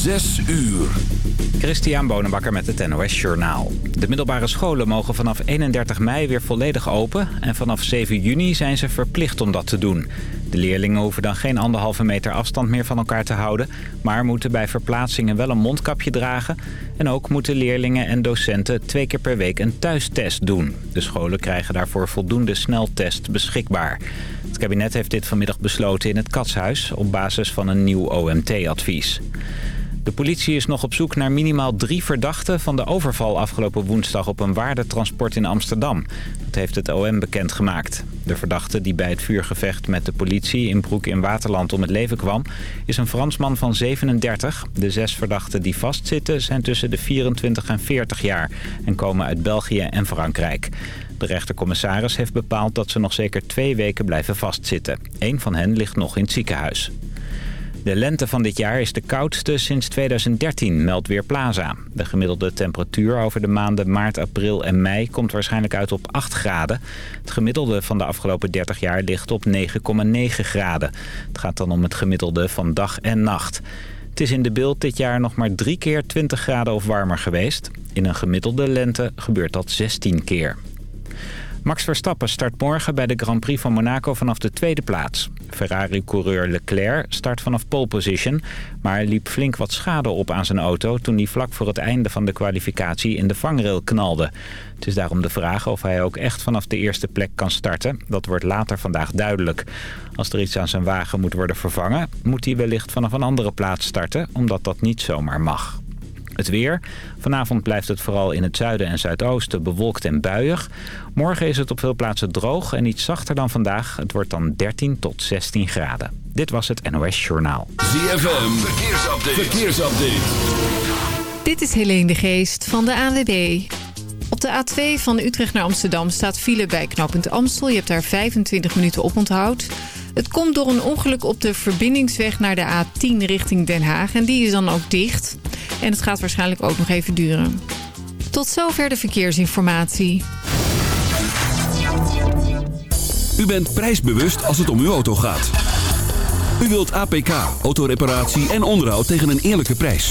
Zes uur. Christian Bonenbakker met het NOS Journaal. De middelbare scholen mogen vanaf 31 mei weer volledig open... en vanaf 7 juni zijn ze verplicht om dat te doen. De leerlingen hoeven dan geen anderhalve meter afstand meer van elkaar te houden... maar moeten bij verplaatsingen wel een mondkapje dragen... en ook moeten leerlingen en docenten twee keer per week een thuistest doen. De scholen krijgen daarvoor voldoende sneltest beschikbaar. Het kabinet heeft dit vanmiddag besloten in het Katshuis... op basis van een nieuw OMT-advies. De politie is nog op zoek naar minimaal drie verdachten van de overval afgelopen woensdag op een waardetransport in Amsterdam. Dat heeft het OM bekendgemaakt. De verdachte die bij het vuurgevecht met de politie in Broek in Waterland om het leven kwam, is een Fransman van 37. De zes verdachten die vastzitten zijn tussen de 24 en 40 jaar en komen uit België en Frankrijk. De rechtercommissaris heeft bepaald dat ze nog zeker twee weken blijven vastzitten. Eén van hen ligt nog in het ziekenhuis. De lente van dit jaar is de koudste sinds 2013, meldt Weerplaza. De gemiddelde temperatuur over de maanden maart, april en mei komt waarschijnlijk uit op 8 graden. Het gemiddelde van de afgelopen 30 jaar ligt op 9,9 graden. Het gaat dan om het gemiddelde van dag en nacht. Het is in de beeld dit jaar nog maar drie keer 20 graden of warmer geweest. In een gemiddelde lente gebeurt dat 16 keer. Max Verstappen start morgen bij de Grand Prix van Monaco vanaf de tweede plaats. Ferrari-coureur Leclerc start vanaf pole position... maar liep flink wat schade op aan zijn auto... toen hij vlak voor het einde van de kwalificatie in de vangrail knalde. Het is daarom de vraag of hij ook echt vanaf de eerste plek kan starten. Dat wordt later vandaag duidelijk. Als er iets aan zijn wagen moet worden vervangen... moet hij wellicht vanaf een andere plaats starten... omdat dat niet zomaar mag. Het weer. Vanavond blijft het vooral in het zuiden en zuidoosten bewolkt en buiig. Morgen is het op veel plaatsen droog en iets zachter dan vandaag. Het wordt dan 13 tot 16 graden. Dit was het NOS Journaal. ZFM. Verkeersupdate. Verkeersupdate. Dit is Helene de Geest van de ANWB. Op de A2 van Utrecht naar Amsterdam staat file bij knooppunt Amstel. Je hebt daar 25 minuten op onthoud. Het komt door een ongeluk op de verbindingsweg naar de A10 richting Den Haag. En die is dan ook dicht. En het gaat waarschijnlijk ook nog even duren. Tot zover de verkeersinformatie. U bent prijsbewust als het om uw auto gaat. U wilt APK, autoreparatie en onderhoud tegen een eerlijke prijs.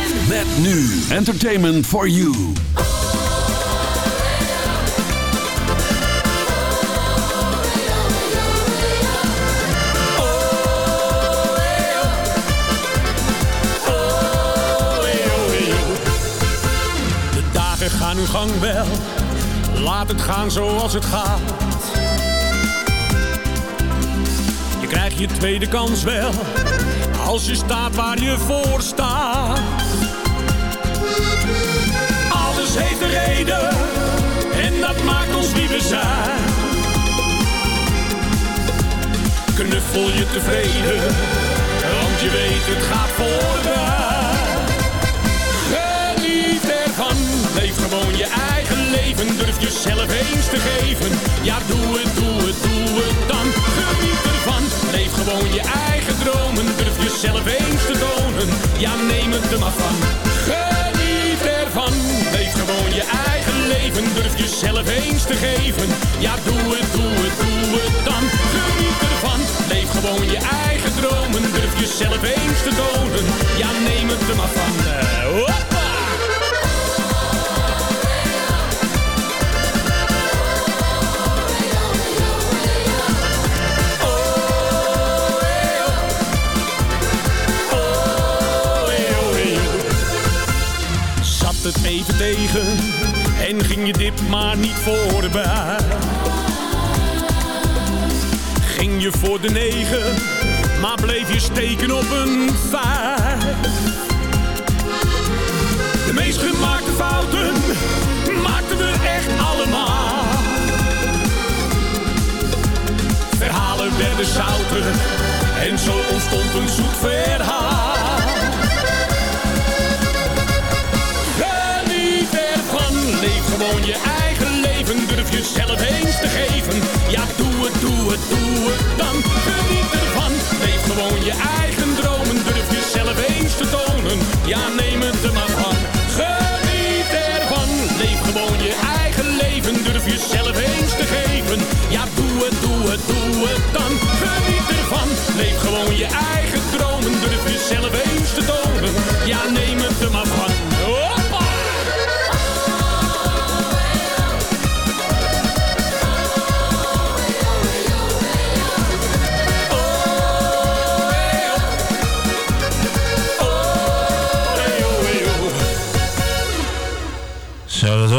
Met nu Entertainment for You. De dagen gaan hun gang wel, laat het gaan zoals het gaat. Je krijgt je tweede kans wel, als je staat waar je voor staat. Een reden, en dat maakt ons wie we zijn. Knuffel je tevreden, want je weet het gaat voorbij. Geniet ervan, leef gewoon je eigen leven. Durf jezelf eens te geven. Ja, doe het, doe het, doe het dan. Geniet ervan, leef gewoon je eigen dromen. Durf jezelf eens te tonen. Ja, neem het er maar van. Geniet ervan, je eigen leven. Durf jezelf eens te geven. Ja, doe het, doe het, doe het dan. Geniet ervan, leef gewoon je eigen dromen. Durf jezelf eens te tonen. Ja, neem het er maar van. Eh, het even tegen en ging je dit maar niet voorbij. Ging je voor de negen, maar bleef je steken op een vijf. De meest gemaakte fouten maakten we echt allemaal. Verhalen werden zouter en zo ontstond een zoet verhaal. gewoon je eigen leven, durf jezelf eens te geven. Ja, doe het, doe het, doe het dan, geniet ervan. Leef gewoon je eigen dromen, durf jezelf eens te tonen. Ja, neem het er maar van, geniet ervan. Leef gewoon je eigen leven, durf jezelf eens te geven. Ja, doe het, doe het, doe het dan, geniet ervan. Leef gewoon je eigen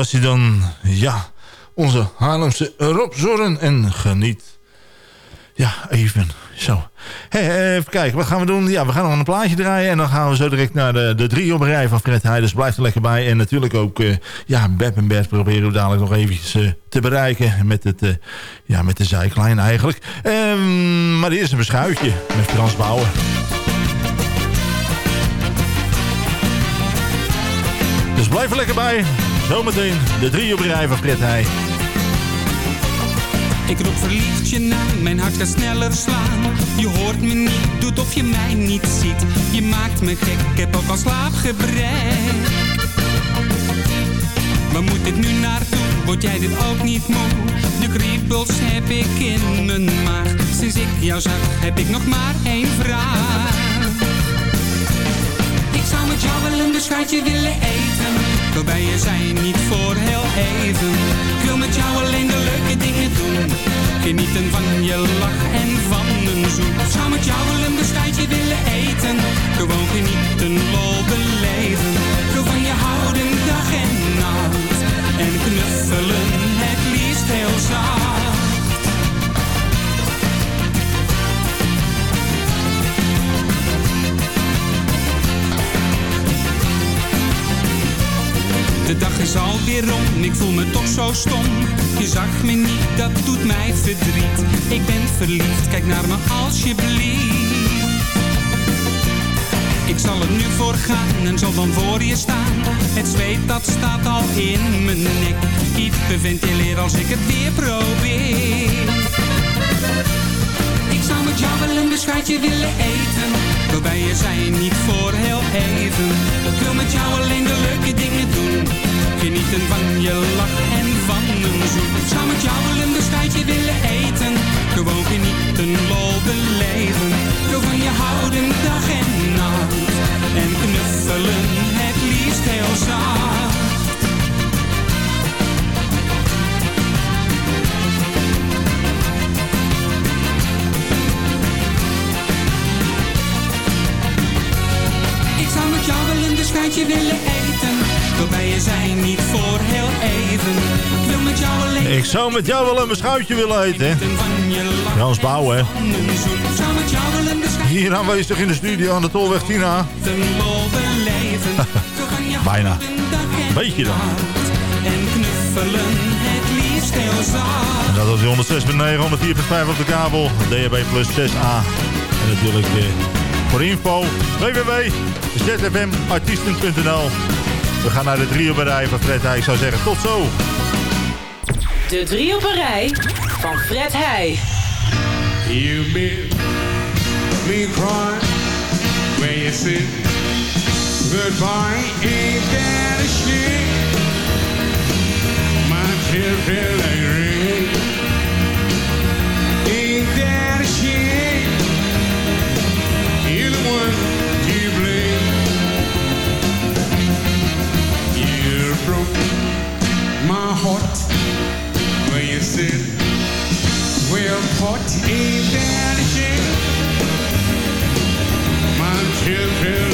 was dan. Ja, onze Haarlemse Rob Zorren. En geniet. Ja, even. Zo. Hé, even kijken, wat gaan we doen? Ja, we gaan nog een plaatje draaien. En dan gaan we zo direct naar de, de drie op rij van Fred Heij. Dus blijf er lekker bij. En natuurlijk ook, eh, ja, Beb en Bert proberen we dadelijk nog eventjes eh, te bereiken. Met, het, eh, ja, met de zijklijn eigenlijk. Ehm, maar eerst een beschuitje met Frans Bouwen. Dus blijf er lekker bij. Zometeen de drie op rij van Fred Heij. Ik roep verliefd je mijn hart gaat sneller slaan. Je hoort me niet, doet of je mij niet ziet. Je maakt me gek, ik heb ook al slaapgebrek. Waar moet dit nu naartoe? Word jij dit ook niet moe? De kriebels heb ik in mijn maag. Sinds ik jou zag, heb ik nog maar één vraag. Ik zou met jou wel een beschuitje willen eten Waarbij je zijn niet voor heel even. Ik wil met jou alleen de leuke dingen doen. Genieten van je lach en van een zoen. Zou met jou wel een beschuitje willen eten. Gewoon genieten, lol beleven. Ik wil van je houden dag en nacht. En knuffelen het liefst heel zacht De dag is alweer rond, ik voel me toch zo stom. Je zag me niet, dat doet mij verdriet. Ik ben verliefd, kijk naar me alsjeblieft. Ik zal er nu voor gaan en zal dan voor je staan. Het zweet dat staat al in mijn nek. Hyperventileer als ik het weer probeer. Ik zou met jou wel een beschuitje willen eten Waarbij je zijn niet voor heel even. Ik wil met jou alleen de leuke dingen doen. Genieten van je lach en van een zoen zou met jou wel een beschuitje willen eten. Gewoon genieten, lol beleven. Wil van je houden dag en nacht. En knuffelen het liefst heel zacht Ik zou met jou wel een beschuitje willen eten zijn niet voor heel even Ik wil met jou alleen Ik zou met jou wel een beschuitje willen eten. Frans Bouwen, hè. een een Hier aanwezig in de studio aan de Tolweg Tina. een je Bijna. houden dag en Beetje dan. En knuffelen het liefst heel zacht En dat was die 106.9, 104.5 op de kabel. DHB plus 6A. En natuurlijk eh, voor info www.zfmartiesten.nl We gaan naar de drie op een rij van Fred Heij. Ik zou zeggen tot zo. De drie op een rij van Fred Heij. You made me cry when you said goodbye. Ain't that a shame? My like rain. My heart when you said well, what ain't that a shame? My children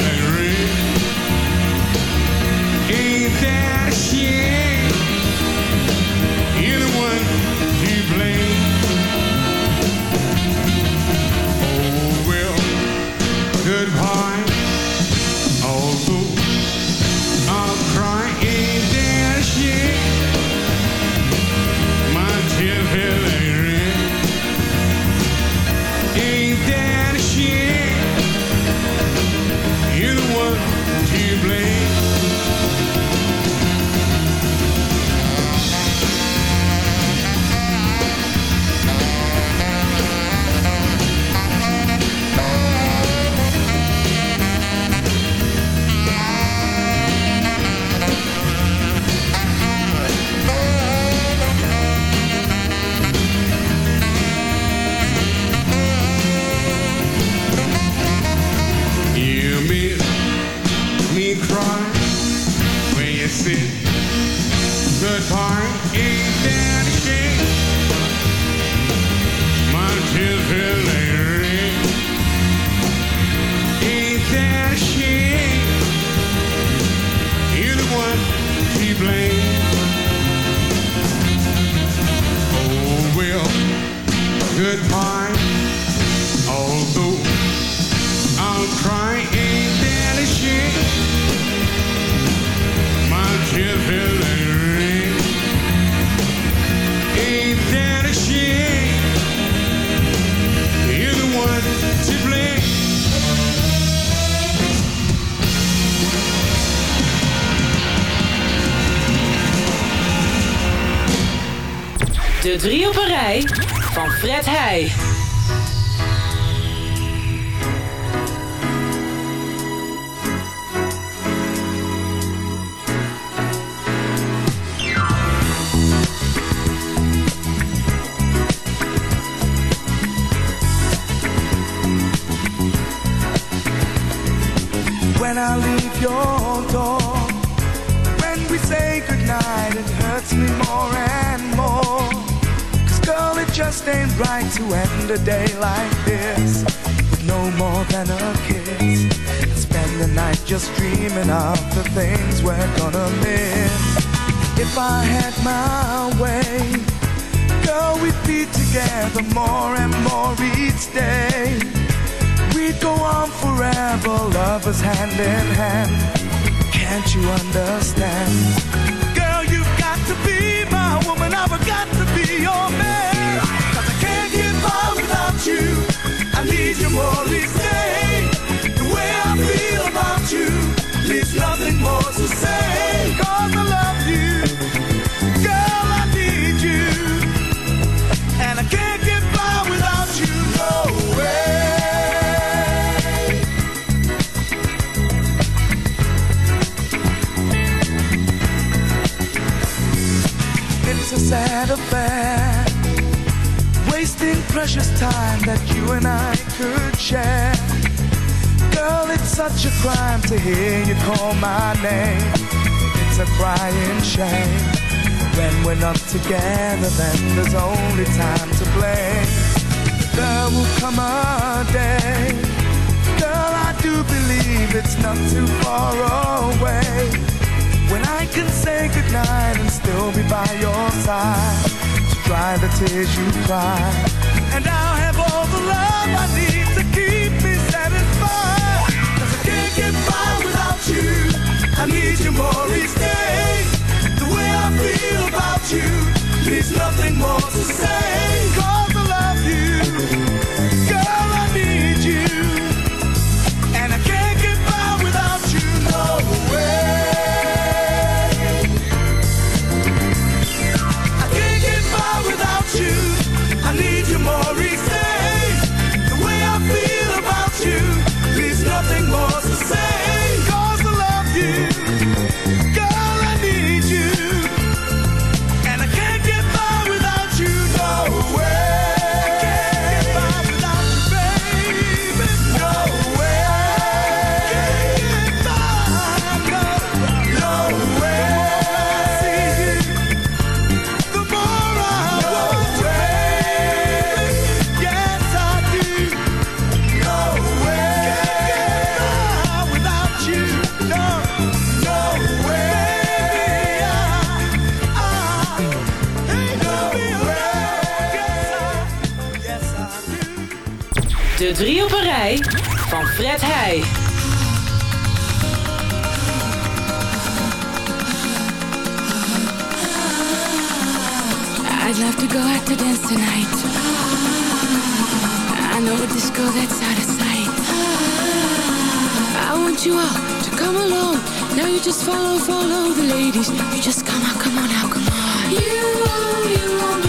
De drie op een rij van Fred Heij. when I leave your door. When we say goodnight, it hurts me more just ain't right to end a day like this with no more than a kiss. And spend the night just dreaming of the things we're gonna miss. If I had my way, girl, we'd be together more and more each day. We'd go on forever, lovers hand in hand. Can't you understand? Girl, you've got to be my woman, I've got to be your man. Without you. I need you more each day. The way I feel about you nothing more to say. Cause I love you. Girl, I need you. And I can't get by without you, no way. It's a sad affair. Wasting precious time that you and I could share. Girl, it's such a crime to hear you call my name. It's a crying shame. When we're not together, then there's only time to blame. There will come a day. Girl, I do believe it's not too far away. When I can say goodnight and still be by your side Dry the tears you cry. And I'll have all the love I need to keep me satisfied. Cause I can't get by without you. I need you more each day. The way I feel about you Leaves nothing more to say. Cause I love you De drie op een rij van Fred Heij. I'd love to go out to dance tonight. I know a disco that's out of sight. I want you all to come along. Now you just follow, follow the ladies. You just come on, come on, now, come on. You, you you,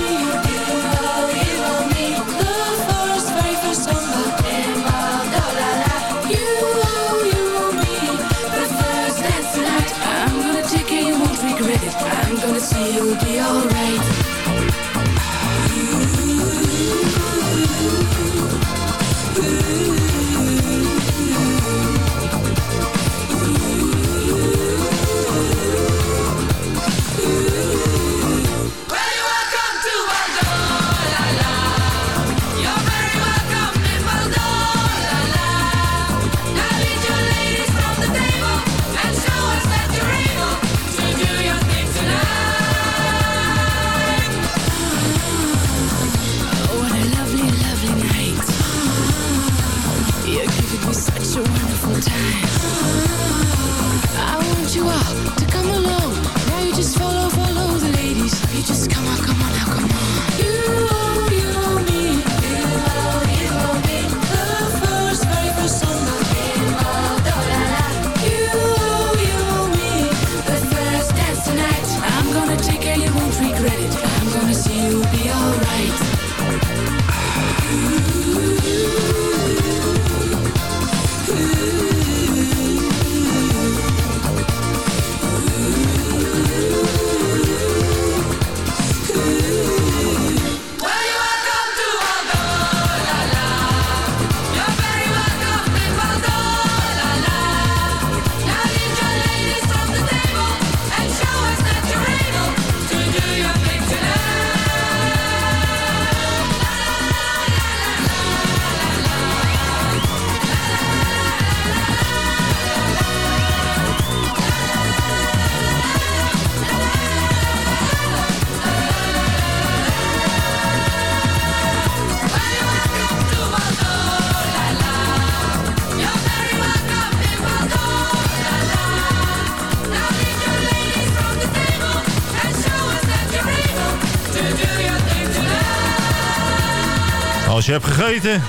gegeten,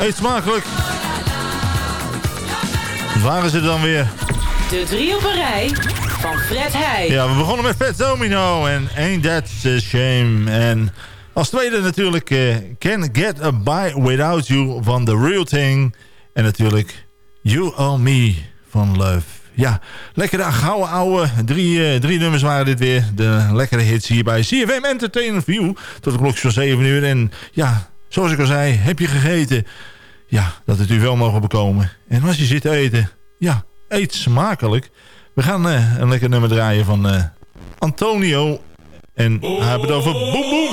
eet smakelijk. Waar is het dan weer? De drie op een rij van Fred Heij. Ja, we begonnen met Fat Domino en Ain't That a Shame. En als tweede natuurlijk uh, Can Get a By Without You van The Real Thing. En natuurlijk You Owe Me van Love. Ja, lekkere gouden ouwe. Drie, uh, drie nummers waren dit weer. De lekkere hits hier bij CFM Entertainment View. Tot de klok van 7 uur. En ja, zoals ik al zei, heb je gegeten? Ja, dat het u wel mogen bekomen. En als je zit te eten, ja, eet smakelijk. We gaan uh, een lekker nummer draaien van uh, Antonio. En hebben het over Boom.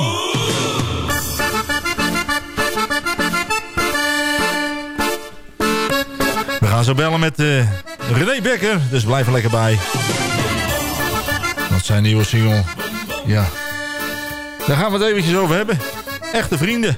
We gaan zo bellen met uh, René Becker. Dus blijf er lekker bij. Dat zijn nieuwe single. Ja. Daar gaan we het eventjes over hebben. Echte vrienden.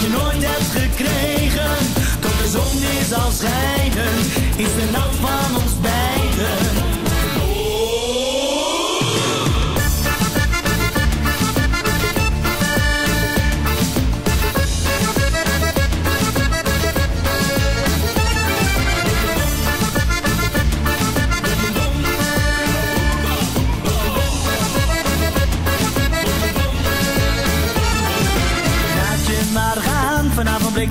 je nooit hebt gekregen. Tot de zon weer zal schijnen Is de nacht van ons beiden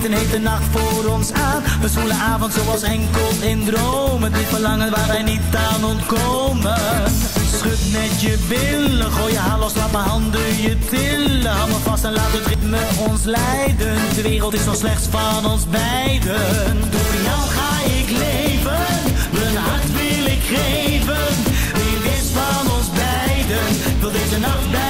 een hete nacht voor ons aan. We zoelen avond zoals enkel in dromen. Dit verlangen waar wij niet aan ontkomen. Schud met je billen, gooi je haar los, laat mijn handen je tillen. Hou me vast en laat het ritme ons leiden. De wereld is nog slechts van ons beiden. Door jou ga ik leven, mijn hart wil ik geven. Wie is van ons beiden, wil deze nacht bij.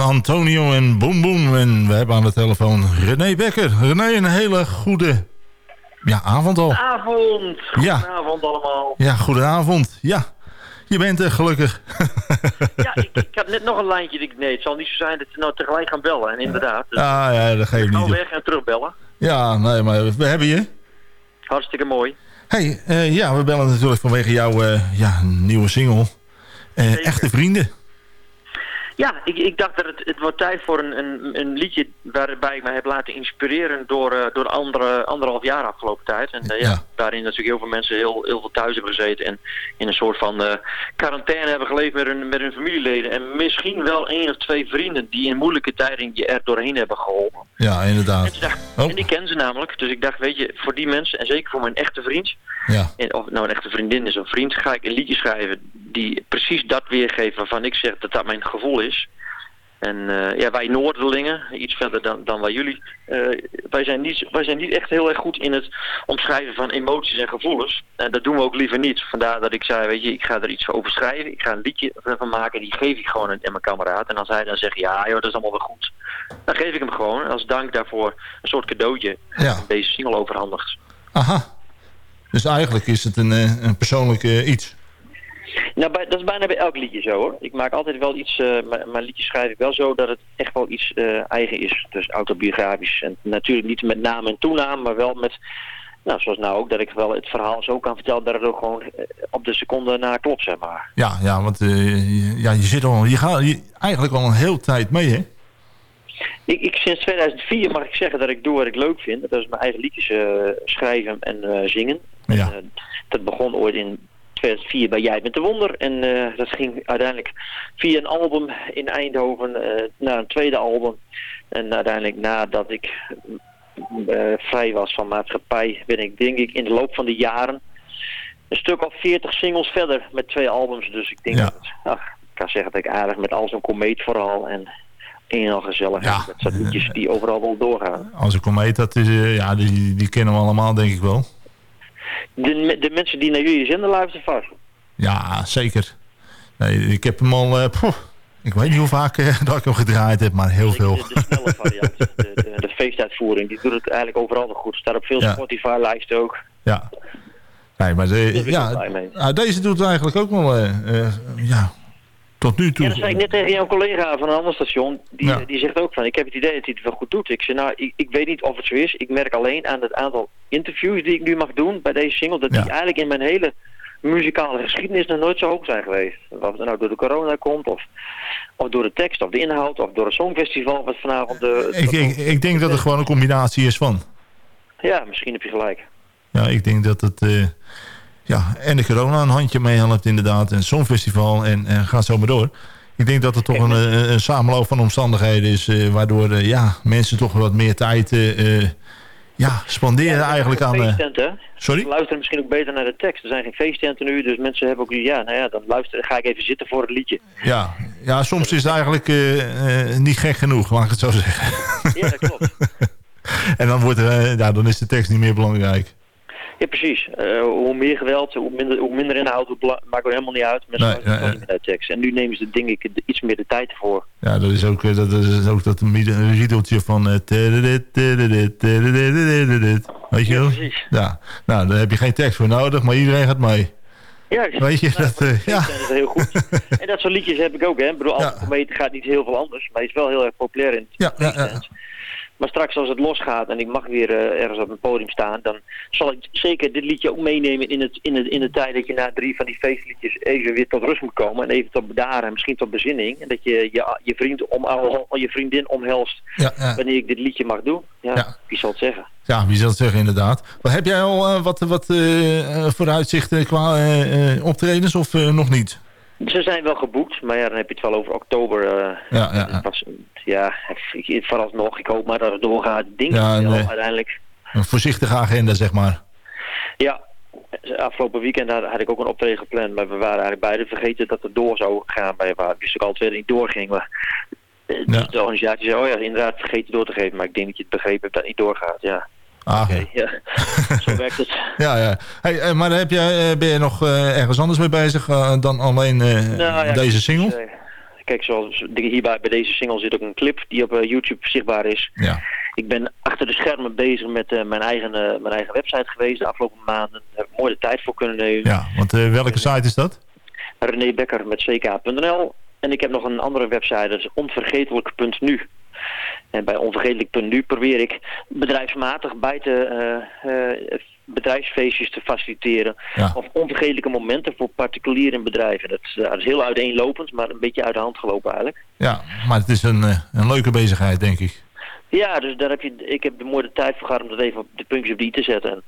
Antonio en Boom Boom. En we hebben aan de telefoon René Becker. René, een hele goede ja, avond al. Avond. Ja. Goedenavond allemaal. Ja, goedenavond. Ja, je bent er gelukkig. Ja, ik, ik had net nog een lijntje. Ik, nee, het zal niet zo zijn dat ze nou tegelijk gaan bellen. En inderdaad. Dus Ah ja, dat geeft niet. weg en terugbellen. Ja, nee, maar we hebben je. Hartstikke mooi. hey, eh, ja, we bellen natuurlijk vanwege jouw eh, ja, nieuwe single. Eh, echte vrienden. Ja, ik, ik dacht dat het, het wordt tijd voor een, een, een liedje waarbij ik me heb laten inspireren door, eh, door andere, anderhalf jaar afgelopen tijd. En eh, ja, Ja. daarin natuurlijk heel veel mensen heel, heel veel thuis hebben gezeten en in een soort van eh, quarantaine hebben geleefd met hun, met hun familieleden. En misschien wel één of twee vrienden die in moeilijke tijden je er doorheen hebben geholpen. Ja, En, inderdaad. dacht- Oh. en die kennen ze namelijk. Dus ik dacht, weet je, voor die mensen en zeker voor mijn echte vriend, Ja, en of het nou een echte vriendin is of vriend, ga ik een liedje schrijven die precies dat weergeeft waarvan ik zeg dat dat mijn gevoel is. En eh, ja, wij Noorderlingen, iets verder dan, dan wij jullie, eh, wij, zijn niet, wij zijn niet echt heel erg goed in het omschrijven van emoties en gevoelens. En dat doen we ook liever niet. Vandaar dat ik zei, weet je, ik ga er iets over schrijven. Ik ga een liedje van maken, die geef ik gewoon aan mijn kameraad. En als hij dan zegt, ja joh, dat is allemaal wel goed. Dan geef ik hem gewoon als dank daarvoor een soort cadeautje. Ja. Deze single overhandigd. Aha. Dus eigenlijk is het een, eh, een persoonlijk eh, iets. Nou, dat is bijna bij elk liedje zo hoor. Ik maak altijd wel iets, eh, mijn, liedjes schrijf ik wel zo dat het echt wel iets eigen is. Dus autobiografisch. En natuurlijk niet met naam en toenaam, maar wel met, nou zoals nou ook, dat ik wel het verhaal zo kan vertellen dat het ook gewoon op de seconde na klopt, zeg maar. Ja, ja want je- ja, je zit al, je gaat je, eigenlijk al een heel tijd mee, hè? Ik, ik, sinds 2004 mag ik zeggen dat ik doe wat ik leuk vind. Dat is mijn eigen liedjes schrijven en zingen. Ja. En, eh, dat begon ooit in 2004 bij Jij bent de Wonder. En eh, dat ging uiteindelijk via een album in Eindhoven eh, naar een tweede album. En uiteindelijk nadat ik eh, vrij was van maatschappij, ben ik denk ik in de loop van de jaren een stuk of 40 singles verder met twee albums. Dus ik denk Ja. dat ach, ik kan zeggen dat ik aardig met al zo'n komeet vooral en een al gezellig. Ja. Liedjes die overal wel doorgaan. Als ik komeet, dat is, ja, die, die kennen we allemaal, denk ik wel. De, de mensen die naar jullie zenden luisteren vast. Ja, zeker. Nee, ik heb hem al, eh, poeh, ik weet niet hoe vaak eh, dat ik hem gedraaid heb, maar heel veel. De, de snelle variant, de, de, de feestuitvoering, die doet het eigenlijk overal nog goed. Staat op veel Ja. Spotify-lijsten ook. Ja. Nee, maar de, wel ja, nou, deze doet het eigenlijk ook wel, eh, eh, ja, tot nu toe. Ja, dat zei ik net tegen jouw collega van een ander station. Die, Ja. die zegt ook van, ik heb het idee dat hij het wel goed doet. Ik zei, nou, ik, ik weet niet of het zo is. Ik merk alleen aan het aantal interviews die ik nu mag doen bij deze single... dat Ja. die eigenlijk in mijn hele muzikale geschiedenis nog nooit zo hoog zijn geweest. Of het nou door de corona komt, of, of door de tekst, of de inhoud, of door het songfestival... wat vanavond de... Ik, ik, ik denk dat het gewoon een combinatie is van. Ja, misschien heb je gelijk. Ja, ik denk dat het... eh, ja, en de corona een handje meehelpt inderdaad. En het Songfestival en, en gaat zo maar door. Ik denk dat het toch een, eh, een samenloop van omstandigheden is... eh, waardoor eh, ja, mensen toch wat meer tijd eh, ja, spanderen eigenlijk aan... Feesttenten, sorry? Ze luisteren misschien ook beter naar de tekst. Er zijn geen feesttenten nu, dus mensen hebben ook... Ja, nou ja, dan luisteren, ga ik even zitten voor het liedje. ja, ja, soms is het eigenlijk niet gek genoeg, laat ik het zo zeggen. Ja, dat klopt. en dan, wordt ja, dan is de tekst niet meer belangrijk. Ja, precies. Eh, hoe meer geweld, hoe minder, hoe minder inhoud, hoe maakt het helemaal niet uit. Mensen Nee, gewoon niet tekst. En nu nemen ze, denk ik, iets meer de tijd ervoor. Ja, dat is ook, eh, dat is ook dat riedeltje van... eh, Weet je wel? precies. Ja, nou, daar heb je geen tekst voor nodig, maar iedereen gaat mee. Ja, Weet je, nou, dat, voor ja. het heel goed. en dat soort liedjes heb ik ook, hè. Ik bedoel, Ja. Gaat niet heel veel anders, maar hij is wel heel erg populair in Ja, ja, ja. Maar straks als het losgaat en ik mag weer eh, ergens op een podium staan, dan zal ik zeker dit liedje ook meenemen in, het, in, het, in de tijd dat je na drie van die feestliedjes even weer tot rust moet komen en even tot bedaren en misschien tot bezinning. En dat je je, je, vriend om, je vriendin omhelst Ja, ja. wanneer ik dit liedje mag doen. Ja, Ja. wie zal het zeggen? ja, wie zal het zeggen inderdaad. Maar heb jij al eh, wat, wat eh, vooruitzichten qua optredens of nog niet? Ze zijn wel geboekt, maar ja, dan heb je het wel over oktober. Ja, ja, ja. pas- ja ik, ik- vooralsnog, ik hoop maar dat het doorgaat. Ik Ja, nee. uiteindelijk. Een voorzichtige agenda, zeg maar. Ja, afgelopen weekend had, had ik ook een optreden gepland, maar we waren eigenlijk beide vergeten dat het door zou gaan. Wij waren wist ook al twee niet doorging. Maar eh, Ja. de organisatie zei, oh ja, inderdaad vergeten door te geven. Maar ik denk dat je het begrepen hebt dat het niet doorgaat, ja. Ah, Ja, zo werkt het. Ja, ja. Hey, eh, maar heb jij, eh, ben je nog ergens anders mee bezig dan alleen Nou ja, deze single? Kijk, zoals hierbij bij deze single zit ook een clip die op eh, YouTube zichtbaar is. Ja. Ik ben achter de schermen bezig met eh, mijn, eigen, eh, mijn eigen website geweest de afgelopen maanden. Daar heb ik mooi de tijd voor kunnen nemen. Ja, want welke site is dat? René Becker met ck.nl. En ik heb nog een andere website, dat is onvergetelijk.nu. En bij onvergetelijk.nu probeer ik bedrijfsmatig eh, eh, bedrijfsfeestjes te faciliteren. Ja. Of onvergetelijke momenten voor particulieren en bedrijven. Dat, is- dat is heel uiteenlopend, maar een beetje uit de hand gelopen eigenlijk. Ja, maar het is een, eh, een leuke bezigheid, denk ik. Ja, dus daar heb je, ik heb de mooie tijd voor gehad om dat even op de puntjes op i te zetten. En,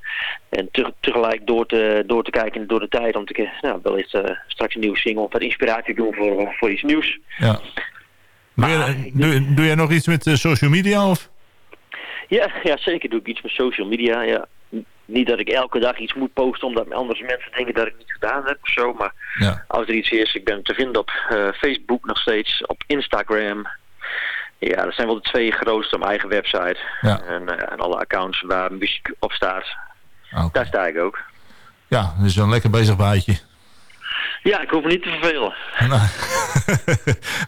en te- tegelijk door te, door te kijken door de tijd om te kijken, nou, wellicht eh, straks een nieuwe single, wat inspiratie doen voor, voor iets nieuws. Ja. Doe, je, doe, doe jij nog iets met eh, social media? Of? Ja, ja, zeker doe ik iets met social media. Ja. Niet dat ik elke dag iets moet posten omdat andere mensen denken dat ik niet gedaan heb of zo. Maar Ja. als er iets is, ik ben te vinden op eh, Facebook nog steeds, op Instagram. Ja, dat zijn wel de twee grootste op mijn eigen website. Ja. En, eh, en alle accounts waar muziek op staat. Oké. Daar sta ik ook. Ja, dus een lekker bezig bijtje. Ja, ik hoef me niet te vervelen.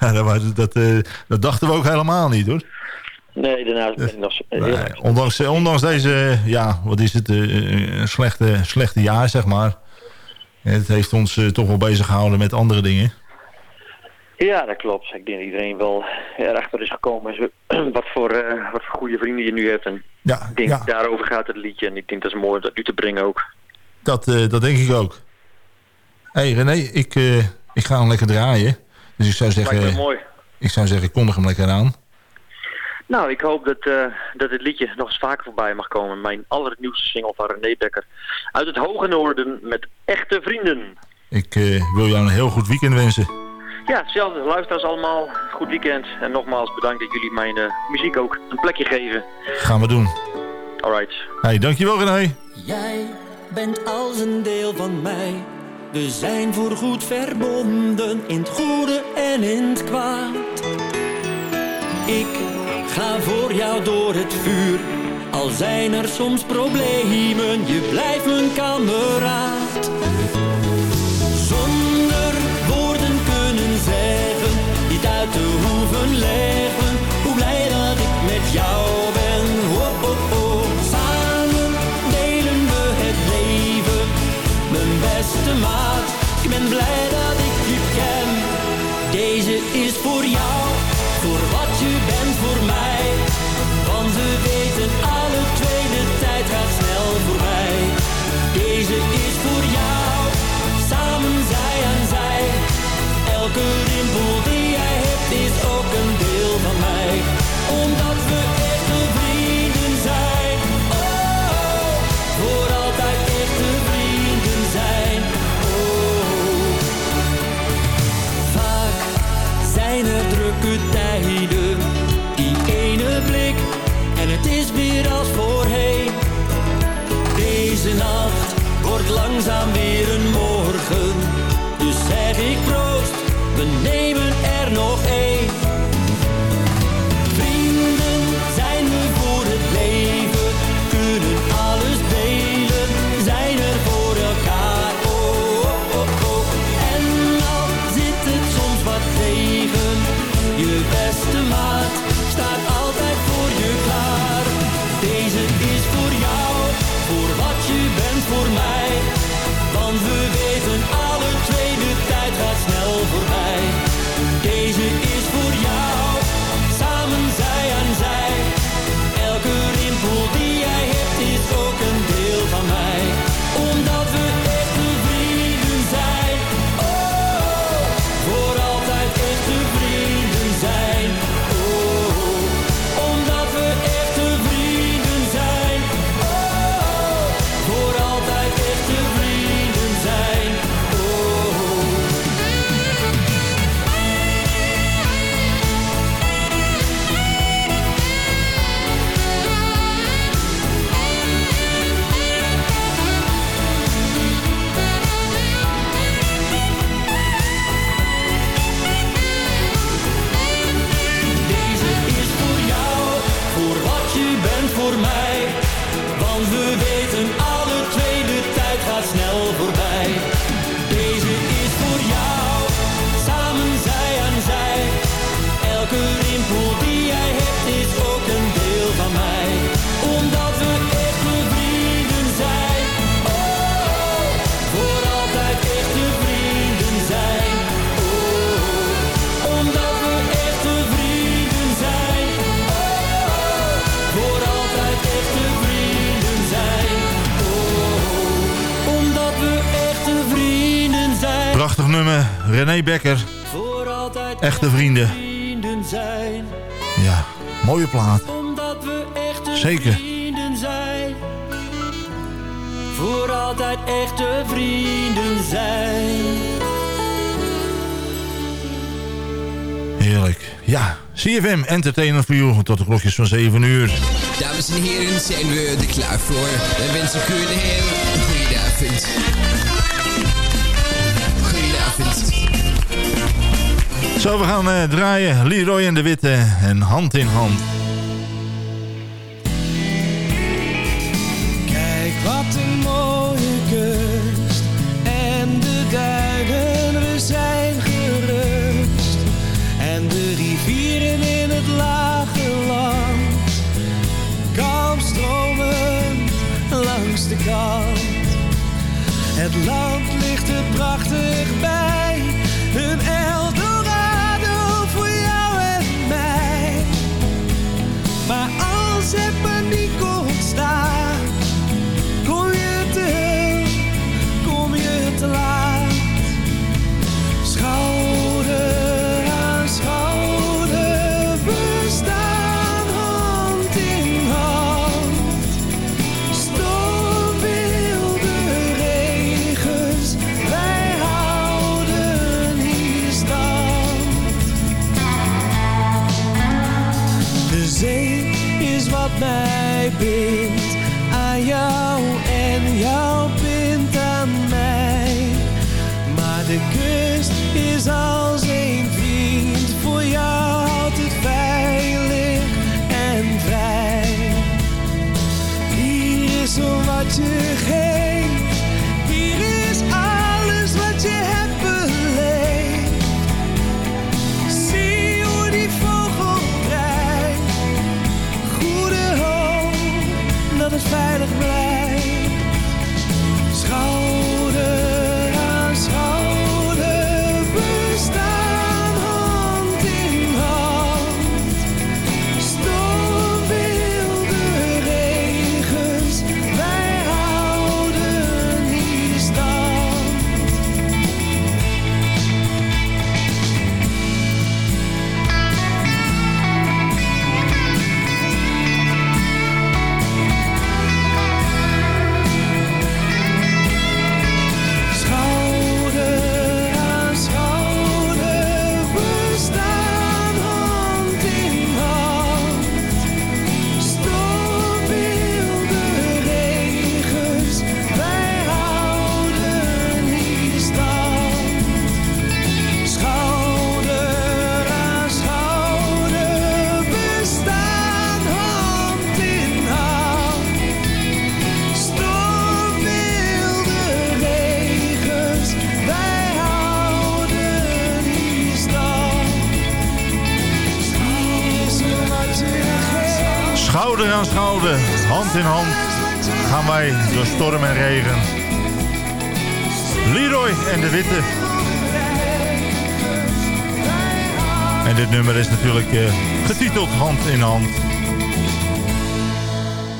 Nou, dat, dat, eh, dat dachten we ook helemaal niet hoor. Nee, daarnaast ben ik nog Nee, ondanks, eh, ondanks deze, ja, wat is het, eh, eh, slechte, slechte jaar zeg maar. Het heeft ons eh, toch wel bezig gehouden met andere dingen. Ja, dat klopt. Ik denk dat iedereen wel erachter is gekomen wat voor, eh, wat voor goede vrienden je nu hebt. En Ja, ik denk, ja. daarover gaat het liedje. En ik denk dat is mooi om dat nu te brengen ook. Dat, eh, dat denk ik ook. Hé hey René, ik, eh, ik ga hem lekker draaien. Dus ik zou zeggen, mooi. ik zou zeggen, kondig hem lekker aan. Nou, ik hoop dat, eh, dat dit liedje nog eens vaker voorbij mag komen. Mijn allernieuwste single van René Becker. Uit het hoge noorden met echte vrienden. Ik eh, wil jou een heel goed weekend wensen. Ja, hetzelfde. Luisteraars allemaal. Goed weekend. En nogmaals bedankt dat jullie mijn eh, muziek ook een plekje geven. Gaan we doen. Alright. Hey, dankjewel René. Jij bent als een deel van mij. We zijn voorgoed verbonden in het goede en in het kwaad. Ik ga voor jou door het vuur. Al zijn er soms problemen, je blijft mijn kameraad. Langzaam René Becker. Voor altijd Echte vrienden. vrienden zijn. Ja, mooie plaat. Omdat we echte Zeker. vrienden zijn. Voor altijd echte vrienden zijn. Heerlijk. Ja, CFM Entertainment for You tot de klokjes van 7 uur. Dames en heren, zijn we er klaar voor. Dan wens ik u een heel goede avond. Zo, we gaan eh, draaien. Leroy en de Witte en hand in hand.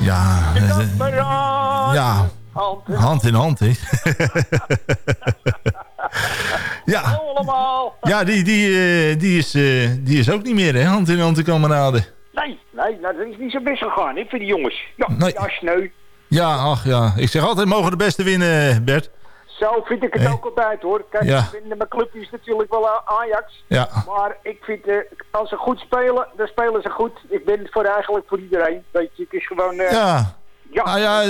Ja, eh, ja, hand in hand, hè. ja, Allemaal. ja die, die, eh, die, is, eh, die is ook niet meer, hè, hand in hand, de kameraden. Nee, nee, dat is niet zo best gegaan, hè, voor die jongens. Ja, Nee. ja, sneu. Ja, ach ja, ik zeg altijd mogen de beste winnen, Bert. Zo vind ik het ook altijd, hoor. Kijk, Ja. ik vind, mijn club is natuurlijk wel eh, Ajax. Ja. Maar ik vind, eh, als ze goed spelen, dan spelen ze goed. Ik ben voor eigenlijk voor iedereen. Weet je, het is gewoon... eh, Ja. Ja. Nou ja,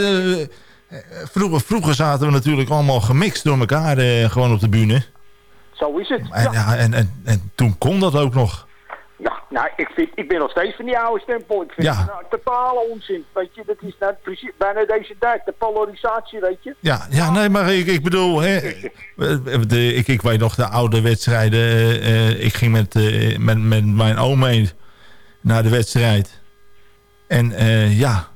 vroeger, vroeger zaten we natuurlijk allemaal gemixt door elkaar gewoon op de bühne. Zo is het. En, ja, en, en, en toen kon dat ook nog. Nou, ik, vind, ik ben nog steeds van die oude stempel. Ik vind Ja. het nou, totale onzin. Weet je, dat is nou precies bijna deze tijd. De polarisatie, weet je. Ja, ja nee, maar ik, ik bedoel, hè, de, ik, ik weet nog de oude wedstrijden. eh, eh, ik ging met, eh, met, met mijn oom mee naar de wedstrijd. En eh, ja,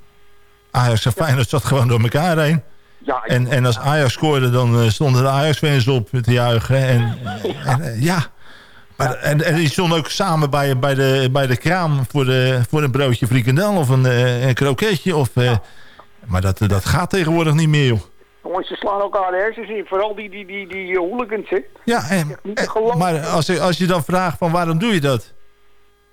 Ajax en Feyenoord zat gewoon door elkaar heen. Ja, En, en als Ajax scoorde, dan eh, stonden de Ajax-fans op te juichen. En, en, eh, ja, maar, en, en die stonden ook samen bij, bij, de, bij de kraam voor, de, voor een broodje frikandel of een, eh, een kroketje. Of, eh, Maar dat, dat gaat tegenwoordig niet meer, joh. Jongens, ze slaan elkaar de hersens in. Vooral die, die, die, die hooligans, hè. Ja, en, Niet maar als, je- als je dan vraagt van waarom doe je dat?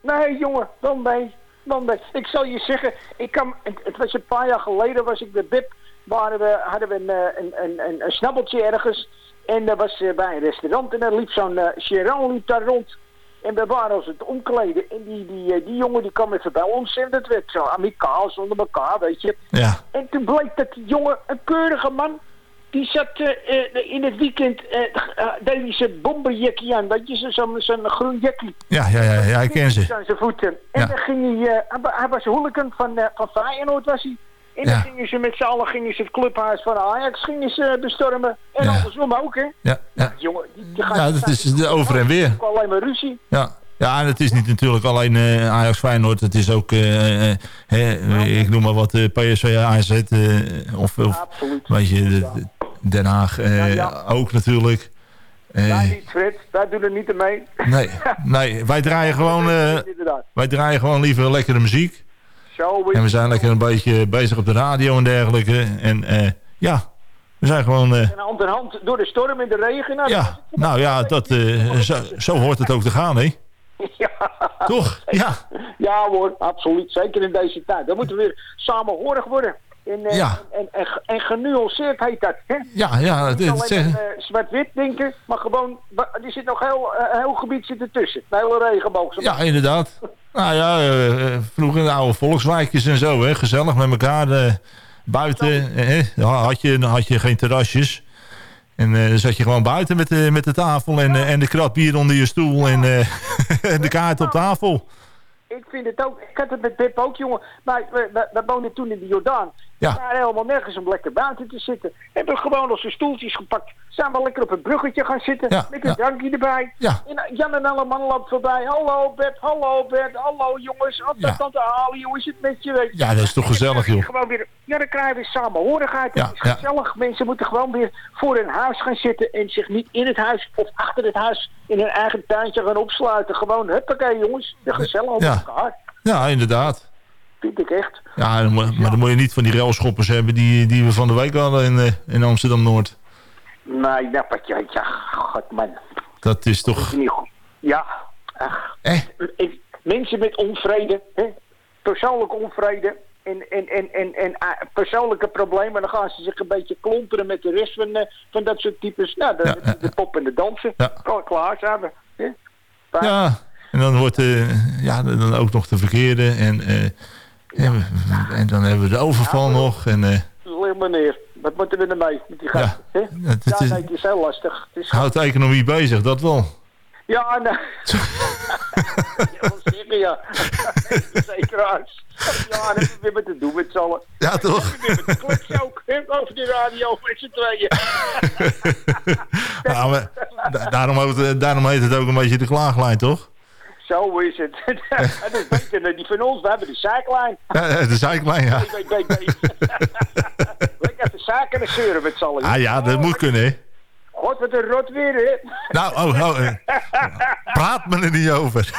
Nee, jongen, dan nee. Dan nee. Ik zal je zeggen, ik kan, het, was een paar jaar geleden, was ik bij Bib, waren we, hadden we een, eh, een, een, een, een snabbeltje ergens. En dat was eh, bij een restaurant en daar liep zo'n uh, Chiron liep daar rond. En we waren ons het omkleden. En die, die, eh, die jongen die kwam even bij ons en dat werd zo amicaal onder elkaar, weet je. Ja. En toen bleek dat die jongen, een keurige man, die zat eh, eh, in het weekend, eh, uh, deed hij zijn bomberjackie aan. Dat je zo'n zo'n groen jackie. Ja, ja, ja, ja, ik ken ze. Aan zijn voeten. En Ja. dan ging hij, eh, hij, wa- hij was hooligan van, eh, van Feyenoord was hij. En dan Ja. gingen ze met z'n allen gingen ze het clubhuis van Ajax gingen ze bestormen. En Ja. andersom ook, hè. Ja, ja. Jongen, die, die gaat ja dat is de over en weer. alleen maar ruzie. Ja. Ja, en het is niet natuurlijk alleen eh, Ajax Feyenoord. Het is ook, eh, eh, ik noem maar wat, eh, PSV AZ. eh, of, of Absoluut. weet je, de- de- Den Haag eh, ook natuurlijk. Eh, Wij niet, Fred. Wij doen er niet mee. nee, nee, wij draaien gewoon, eh, wij draaien gewoon liever lekkere muziek. En we zijn lekker een beetje bezig op de radio en dergelijke. En eh, ja, we zijn gewoon... En hand in hand door de storm en de regen. Nou, ja, nou ja, dat, eh, zo, zo hoort het ook te gaan, hè? Toch? Ja. Ja hoor, absoluut. Zeker in deze tijd. Dan moeten we weer samenhorig worden. En, Ja. en, en, en, en genuanceerd heet dat. Hè? Ja, ja, Niet alleen zeg- zwart-wit denken, maar gewoon... Er zit nog heel, heel gebied zit ertussen. Een hele regenboog. Ja, inderdaad. Nou ja, eh, eh, vroeger de oude volkswijkjes en zo, hè? Gezellig met elkaar eh, buiten. dan had, je, had je geen terrasjes. En dan zat je gewoon buiten met de, met de tafel en, en de krat bier onder je stoel en, en de kaart op tafel. Ik vind het ook... Ik had het met Pip ook, jongen. Maar we, we, we woonden toen in de Jordaan. Ja. We waren helemaal nergens om lekker buiten te zitten. Hebben gewoon onze stoeltjes gepakt. Zijn we lekker op het bruggetje gaan zitten. Ja, met een ja. drankje erbij. Ja. En eh, Jan en Alleman loopt voorbij. Hallo Bert, hallo Bert, hallo jongens. Wat Ja. tante Ali, hoe is het met je? Ja, dat is toch gezellig, joh. Gewoon weer, ja, dan krijgen we samenhorigheid. Ja, Het is gezellig. Mensen moeten gewoon weer voor hun huis gaan zitten. En zich niet in het huis of achter het huis in hun eigen tuintje gaan opsluiten. Gewoon, huppakee jongens. De gezellig op Ja. elkaar. Ja, inderdaad. Vind ik echt. Ja, maar dan moet je niet van die railschoppers hebben die, die we van de week hadden in, eh, in Amsterdam-Noord. Nee, dat wat ja, ja, god man. Dat is toch... Niet goed. Ja, ach. Eh? Ik- Mensen met onvrede, hè? persoonlijke onvrede en, en, en, en, en ah, persoonlijke problemen, dan gaan ze zich een beetje klonteren met de rest van, eh, van dat soort types. Nou, de, de, de pop en de dansen, Ja. klaar zijn. we, hè? Fijn. Ja, en dan wordt eh, ja, dan ook nog de verkeerde. En, eh, en, dan hebben we de overval nog. En, eh, Leg maar neer. Wat moeten we ermee met die gasten? hè? het- ja, is- nee, het is heel lastig. Het is houdt de economie bezig, dat wel. Ja, nee. ja, zeggen, ja. Verzekeraars. Ja, dat hebben we weer met te doen met z'n allen. Ja, toch? We weer met de ook. Over de radio met z'n tweeën. Ja, maar da- daarom, heet het, daarom heet het ook een beetje de klaaglijn, toch? Zo is het. dat is beter dan die van ons. We hebben de zijklijn. Ja, de zijklijn, ja. Lekker even zaken en zeuren met z'n allen. Ah ja, dat moet kunnen, hè? God, wat een rot weer, hè? Nou, oh, oh, eh, praat me er niet over.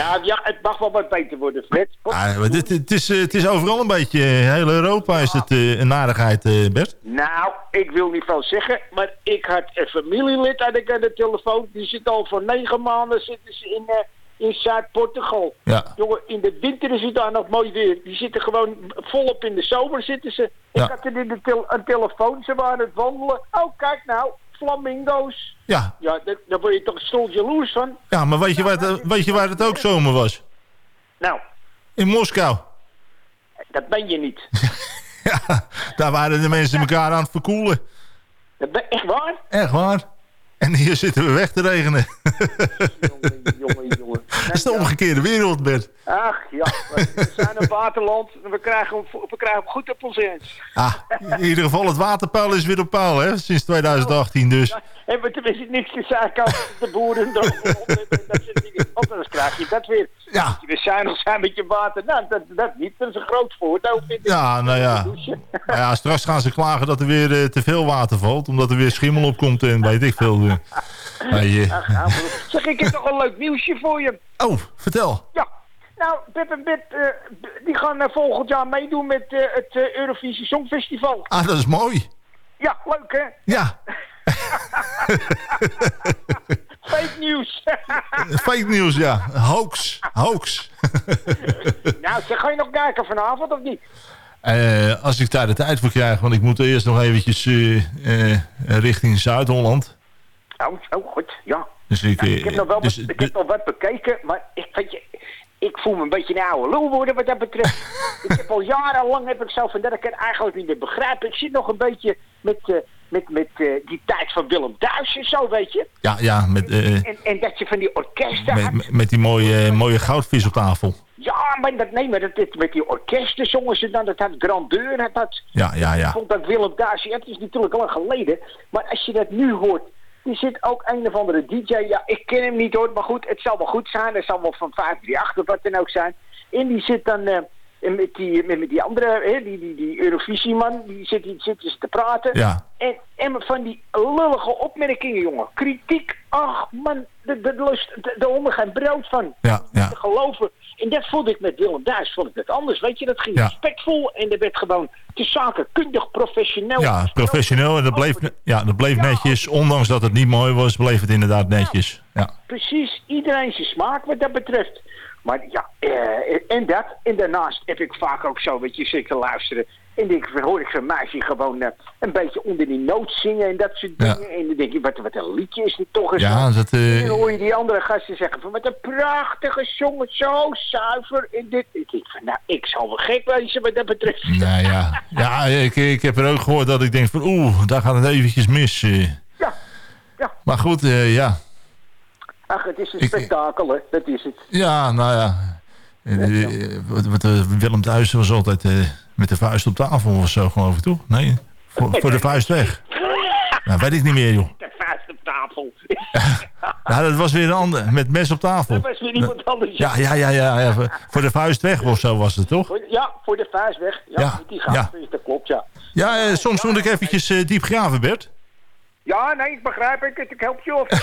nou ja, het mag wel wat beter worden, Fred. Ah, maar dit, het, is, eh, het is overal een beetje, eh, heel Europa is het een narigheid, Bert. Nou, ik wil niet veel zeggen, maar ik had een familielid had ik aan de telefoon. Die zit al voor negen maanden zitten ze in, in Zuid-Portugal. Ja. Jongen, in de winter is het daar nog mooi weer. Die zitten gewoon volop in de zomer zitten ze. Ja. Ik had er in de tel een telefoon, ze waren het wandelen. Oh, kijk nou, flamingo's. Ja. Ja, daar, daar word je toch stil jaloers van. Ja, maar weet je, waar het, weet je waar het ook zomer was? Nou, In Moskou. dat ben je niet. Daar waren de mensen elkaar aan het verkoelen. Dat ben, echt waar? Echt waar. En hier zitten we weg te regenen. jongen, jongen. Dat is de omgekeerde wereld, Bert. Ach ja, we zijn een waterland en we krijgen, hem- we krijgen hem goed op ons eens. Ah, in ieder geval, het waterpeil is weer op peil, hè? Sinds 2018 dus. Hebben tenminste niks te zeggen over de boeren dat soort dingen. Anders krijg je dat weer. Ja. Als je weer zuinig zijn met je water. Nou, dat, dat niet. Dat is een groot voordeel, vind ik. Ja, nou ja. Nou ja, straks gaan ze klagen dat er weer eh, te veel water valt. Omdat er weer schimmel op komt en weet ik veel. eh. Ach, nou, zeg, ik heb nog een leuk nieuwsje voor je. Oh, vertel. Ja. Nou, Pep en Bip, eh, die gaan volgend jaar meedoen met het Eurovisie Songfestival. Ah, dat is mooi. Ja, leuk hè? Ja. Fake nieuws. Fake nieuws, ja. Hoax. Hoax. nou, zeg, ga je nog kijken vanavond of niet? Eh, als ik daar de tijd voor krijg, want ik moet eerst nog eventjes eh, eh, richting Zuid-Holland. Oh, oh, goed, ja. Dus ik, Nou, ik heb nog wel dus- wat, ik heb nog wat bekeken, maar ik, weet je, ik voel me een beetje een oude lul worden wat dat betreft. ik heb al jarenlang heb ik zo van dat ik het eigenlijk niet meer begrijp. Ik zit nog een beetje met, met, met eh, die tijd van Willem Duis en zo, weet je. Ja, ja met, eh, En, en dat je van die orkesten met, had. met- die mooie, mooie goudvis op tafel. Ja, maar dat, nee, maar dat, dat- met die orkesten zongen ze dan. Dat had grandeur. Dat had, Ja, ja, Ik ja. vond dat Willem Duis, ja, het is natuurlijk al lang geleden. Maar als je dat nu hoort, er zit ook een of andere DJ. Ja, ik ken hem niet hoor, maar goed, het zal wel goed zijn. Het zal wel van 538 of wat dan ook zijn. En die zit dan eh, met, die, met, met die andere, hè, die, die, die Eurovisieman, die zit, die zit dus te praten. Ja. En, en van die lullige opmerkingen, jongen. Kritiek, ach man, de, de, lust, de, de honden geen brood van. Ja, ja. Te geloven. En dat vond ik met Willem Duis, vond ik het anders. Weet je, dat ging Ja. respectvol en er werd gewoon te zakenkundig, professioneel. Ja, professioneel. En dat bleef, ja, dat bleef netjes. Ondanks dat het niet mooi was, bleef het inderdaad netjes. Ja. Precies, iedereen zijn smaak wat dat betreft. Maar ja, eh, en dat. En daarnaast heb ik vaak ook zo, weet je, zitten luisteren. En denk, ik, hoor ik zo'n meisje gewoon eh, een beetje onder die noot zingen en dat soort Ja. dingen. En dan denk je, wat, wat een liedje is dit toch eens. Ja, dat, eh, En dan hoor je die andere gasten zeggen van, wat een prachtige zong, zo zuiver. En dit. Ik denk van, nou, ik zal wel gek wezen wat dat betreft. Nou ja, ja ik, ik heb er ook gehoord dat ik denk van oeh, daar gaat het eventjes mis. Ja, ja. Maar goed, ja. Ach, het is een Ik- spektakel, hè. Dat is het. Ja, nou ja. Eh, eh, wat, wat, eh, Willem Thuis was altijd met de vuist op tafel of zo, geloof ik, toch? Nee, voor, voor de vuist weg. Nou, weet ik niet meer, joh. De vuist op tafel. Ja, dat was weer een ander, met mes op tafel. Dat was weer iemand anders. Ja, ja, ja, ja, ja, voor- de vuist weg of zo was het, toch? Ja, voor de vuist weg. Ja, die ja. dat klopt, ja. Ja, eh, soms moet ik eventjes diep graven, Bert. Ja, nee, ik begrijp het. Ik help je op.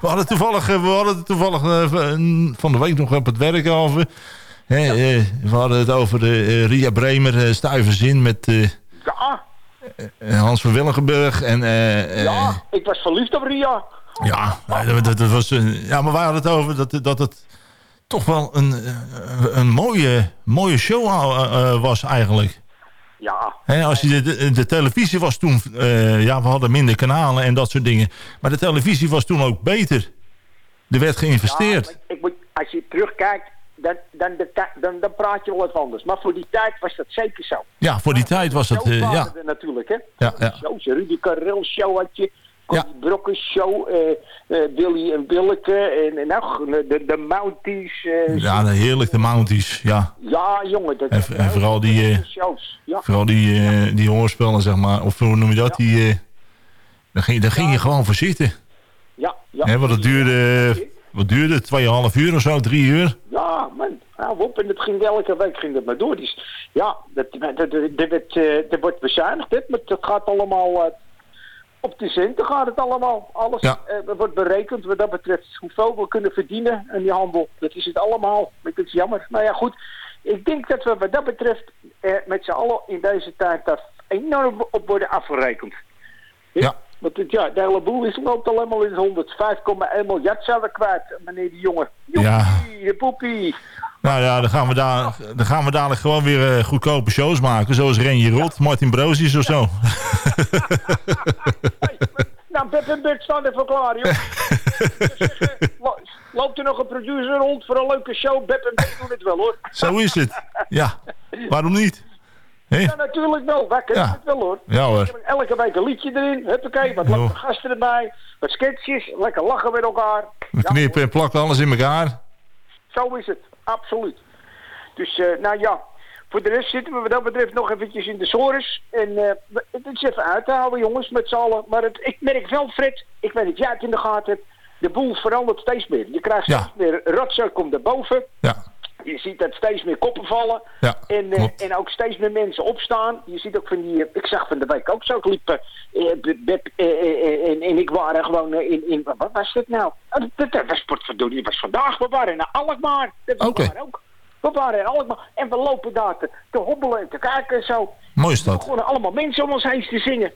We hadden toevallig, eh, we hadden het toevallig eh, van- van de week nog op het werk over. Hè, eh, we hadden het over de eh, Ria Bremer Stuiverzin met eh, ja, eh, Hans van Willigenburg. En, eh, eh, ja, ik was verliefd op Ria. ja, dat, dat- dat was, eh, ja, maar we hadden het over dat, dat het toch wel een, eh, een mooie, mooie show eh, eh, was eigenlijk. Ja, als je de, de, televisie was toen, eh, ja, we hadden minder kanalen en dat soort dingen. Maar de televisie was toen ook beter. Er werd geïnvesteerd. Ja, ik moet, als je terugkijkt, dan, dan, de dan, dan praat je wel wat anders. Maar voor die tijd was dat zeker zo. Ja, voor die tijd was dat, Shows ja. natuurlijk, hè. Ja, ja. Rudy Karel show had je. Ja. Die Brokken show, eh, eh, Willy en Willeke en, nou, de, de Mounties. eh, Ja, nou, heerlijk, de Mounties. Ja, ja, jongen. Dat, En- en vooral die, shows. Ja. vooral die, die hoorspellen, zeg maar. Of hoe noem je dat? Die, daar, ging, daar ging je gewoon voor zitten. Ja, ja. Hè, want het duurde, wat duurde? het? Tweeënhalf uur of zo? Drie uur? Ja, man. Hou op. En het ging elke week ging dat maar door. Dus ja, dat, dat, dat, dat, wordt bezuinigd. Hè? Maar het gaat allemaal... op de centen gaat het allemaal. Alles Ja. eh, wordt berekend wat dat betreft. Hoeveel we kunnen verdienen in die handel. Dat is het allemaal. Maar Het is jammer. Nou ja, goed. Ik denk dat we wat dat betreft eh, met z'n allen in deze tijd daar enorm op worden afgerekend. Ja. Want het, ja, de hele boel is, loopt allemaal in het 105,1 miljard we kwijt, meneer de jongen. Ja. Joepie, de poepie. Nou ja, dan gaan we, daar, dan gaan we dadelijk gewoon weer eh, goedkope shows maken. Zoals Renje Rot, Martin Brozies of zo. Nou, Pep en Bert staan er voor klaar, joh. Loopt er nog een producer rond voor een leuke show? Bep en Bert doen het wel, hoor. Zo is het. Ja, waarom niet? Ja, natuurlijk wel. Wij kunnen Ja. het wel, hoor. Ja hoor. Elke week een liedje erin. Huppakee, wat leuke gasten erbij. Wat sketches. Lekker lachen met elkaar. We knippen en plakken alles in elkaar. Zo is het, absoluut. Dus, eh, nou ja, voor de rest zitten we wat dat betreft nog eventjes in de sores. En eh, het is even uit te houden, jongens, met z'n allen. Maar het, ik merk wel, Fred, ik weet dat jij het in de gaten hebt, de boel verandert steeds meer. Je krijgt steeds meer rotzooi komt erboven. Ja. Je ziet dat steeds meer koppen vallen. Ja, En, eh, en ook steeds meer mensen opstaan. Je ziet ook van die... eh, Ik zag van de week ook zo. Ik liep... eh, Beb- en, en ik waren gewoon in... in wat was dit nou? Oh, dat, dat was, potverdorie, dat was vandaag. We waren naar Alkmaar. Dat we waren ook. We waren in Alkmaar. En we lopen daar te, te hobbelen en te kijken en zo. Mooie stad. Gewoon allemaal mensen om ons heen te zingen.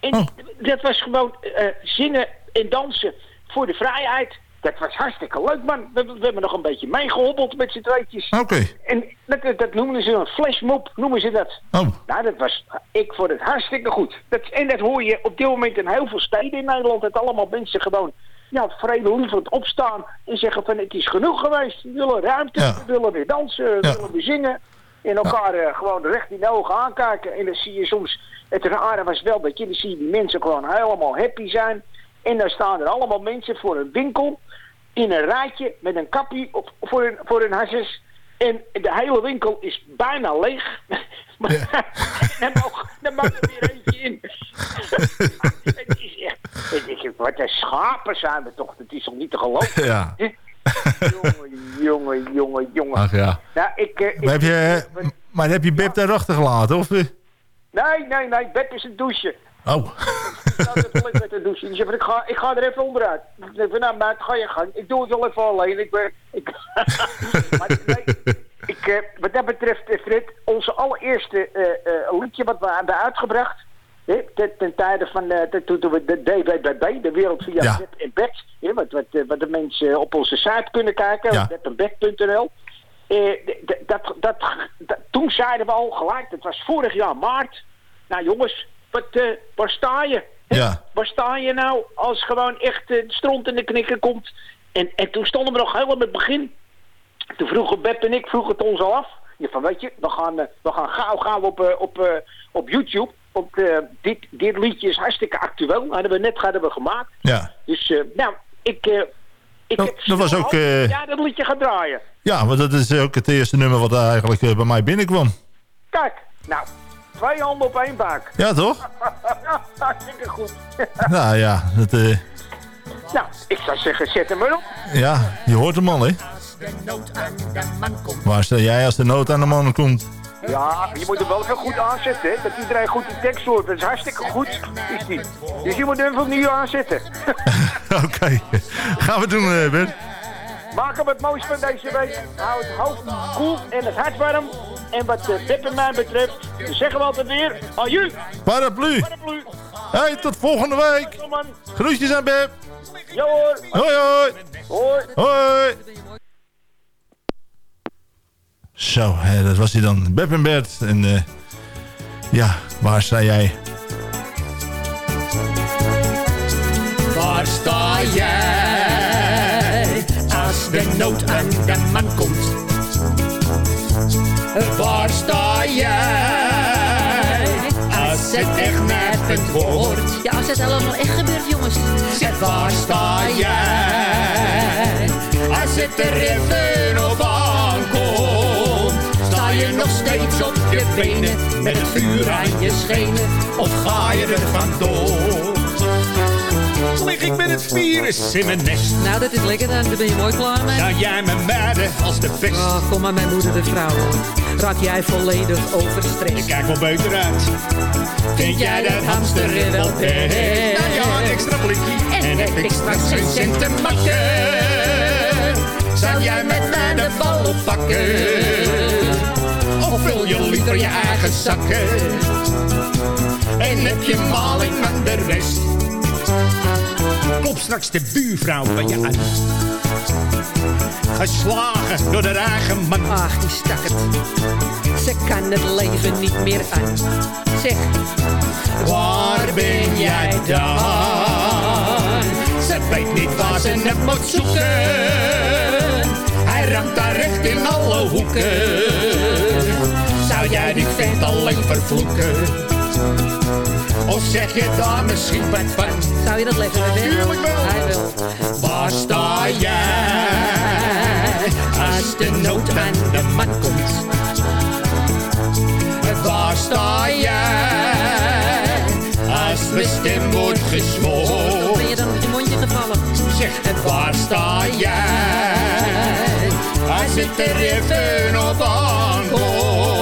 En Oh. dat was gewoon zingen en dansen voor de vrijheid. Dat was hartstikke leuk, man. We, we hebben nog een beetje meegehobbeld met z'n tweetjes. Oké. En dat, dat, noemen ze een flashmob, noemen ze dat. Oh. Nou, dat was, ik vond het hartstikke goed. Dat, en dat hoor je op dit moment in heel veel steden in Nederland. Dat allemaal mensen gewoon ja, vredelievend opstaan en zeggen van het is genoeg geweest. We willen ruimte, Ja. we willen weer dansen, we Ja. willen weer zingen. En elkaar eh, gewoon recht in de ogen aankijken. En dan zie je soms, het rare was wel dat je, dan zie je die mensen gewoon helemaal happy zijn. En dan staan er allemaal mensen voor een winkel in een rijtje met een kapje op, voor, hun, voor hun hasses. En de hele winkel is bijna leeg. Maar dan, mag, dan mag er weer eentje in. het is echt, wat een schapen zijn we toch. Het is toch niet te geloven. Ja. jongen, jongen, jongen, jongen. Ach ja. Nou, ik, eh, ik- Maar heb je, maar heb je Beb daar achtergelaten, of? eh? Nee, nee, nee. Beb is een douche. Oh. Wil ik douche. Ga, ik ga er even onderuit. Ik zeg van, nou, maat, ga je gang. Ik doe het wel even alleen. Ik ben, ik, maar nee, ik, eh, wat dat betreft, eh, Fred, onze allereerste eh, liedje wat we hebben uitgebracht. Hè, ten, ten tijde van, ten- toen we de DWBB, de Wereld via Ja. Beb en Bed, wat, wat, wat de mensen op onze site kunnen kijken, Ja. bebenbed.nl. D- d- dat, dat, dat, toen zeiden we al gelijk, dat was vorig jaar maart. Nou jongens, wat, eh, waar sta je? Ja. Waar sta je nou als gewoon echt de stront in de knikker komt? En, en toen stonden we nog helemaal met het begin. Toen vroegen Beb en ik vroegen het ons al af. Ja, van weet je, we gaan, eh, we gaan gauw, gauw op, eh, op, op YouTube. Want dit, dit liedje is hartstikke actueel. Hadden we net hadden we gemaakt. Ja. Dus nou, ik... ik Dat- dat was ook, Ja, dat liedje gaan draaien. Ja, maar dat is ook het eerste nummer wat eigenlijk bij mij binnenkwam. Kijk, nou, twee handen op één buik. Ja, toch? ja, hartstikke goed. Nou ja, dat, eh, nou, ik zou zeggen, zet hem erop. ja, je hoort hem al, hè? Waar sta jij als de nood aan de man komt? Ja, je moet hem wel even goed aanzetten, hè? Dat iedereen goed die tekst hoort. Dat is hartstikke goed, is die. Dus je moet hem opnieuw aanzetten. Oké, gaan we doen, eh, Ben. Maak hem het mooiste van deze week. Hou het hoofd koel en het hart warm. En wat de Pep en mij betreft, zeggen we altijd weer, aju. Paraplu. Paraplu. Hey, tot volgende week. Groetjes aan Beb. Ja hoor. Hoi, hoi. Hoi. Hoi. Zo, hè, dat was hij dan. Beb en Bert. En eh, ja, waar sta jij? Waar sta jij als de nood aan de man komt? Waar sta jij als het echt neffend wordt? Ja, als het allemaal echt gebeurt, jongens. Zeg, waar sta jij als het er even op aankomt? Sta je nog steeds op je benen met het vuur aan je schenen? Of ga je er vandoor? Lig ik met het virus in mijn nest? Nou, dat is lekker dan. Daar ben je mooi klaar mee. Zou jij me mijden als de pest? Oh, kom maar, mijn moeder de vrouw. Raak jij volledig overstrest? Ik kijk wel beter uit. Vind jij dat hamster wel best? Nou ja, een extra blikje. En heb ik straks geen cent te makken? Zou jij met mij de bal pakken? Of vul je liever je eigen zakken? En heb je maling aan de rest? Klop straks de buurvrouw van je aan. Geslagen door de eigen man. Ach, die stakkerd. Ze kan het leven niet meer aan. Zeg, Waar ben jij dan? Ze weet niet waar ze het moet zoeken. Hij ramt daar recht in alle hoeken. Zou jij die vent alleen vervloeken? Of zeg je daar misschien wat van? zou je dat leven hebben? Tuurlijk wel. Hij wil. Waar sta jij als de nood aan de man komt? Waar sta jij als mijn stem wordt gesmoord? Ben je dan op je mondje gevallen? Zeg, waar sta jij als het er even op aankomt?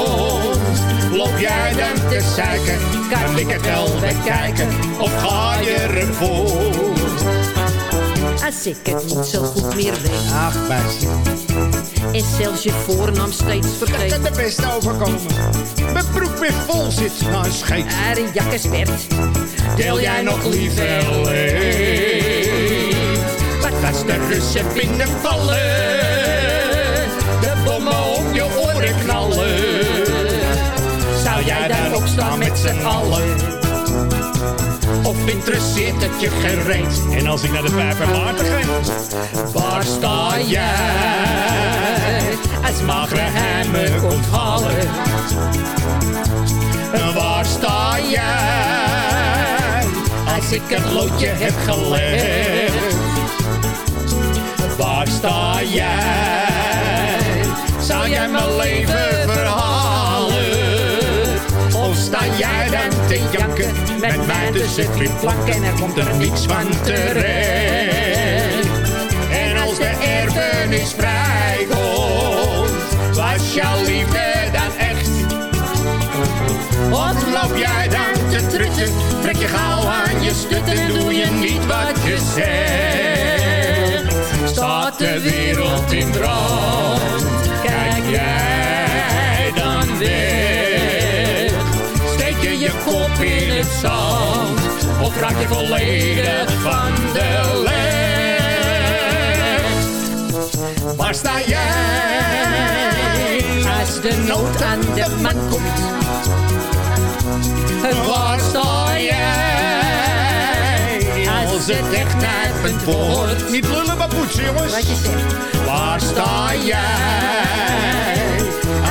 Loop jij dan te zeiken? Kan ik het wel bekijken? Of ga je ervoor? Als ik het niet zo goed meer weet. Ach, meisje. En zelfs je voornaam steeds Dat vergeet. kan de best overkomen. Mijn broek weer vol zit na een scheet. Jak is werd. Deel jij nog liever leeg? Wat als de Russen binnenvallen? De bommen om je oren knallen. Jij daar opstaan met z'n allen? Of interesseert het je geen reet? En als ik naar de vijver Maarten ga, waar sta jij? Als magere hemmer komt halen. Waar sta jij? Als ik het loodje heb gelegd. Waar sta jij? Zou jij mijn leven verhalen? Sta jij dan te janken met mij tussen planken en er komt er niets van terecht? En als de erfenis vrijkomt, was jouw liefde dan echt? Of loop jij dan te trutten, trek je gauw aan je stut en doe je niet wat je zegt? Staat de wereld in brand, of raak je volledig van de leg? Waar sta jij als de nood aan de man komt? Waar sta jij als het echt nijpend wordt? Niet lullen maar poetsen jongens. Wat je zegt. Waar sta jij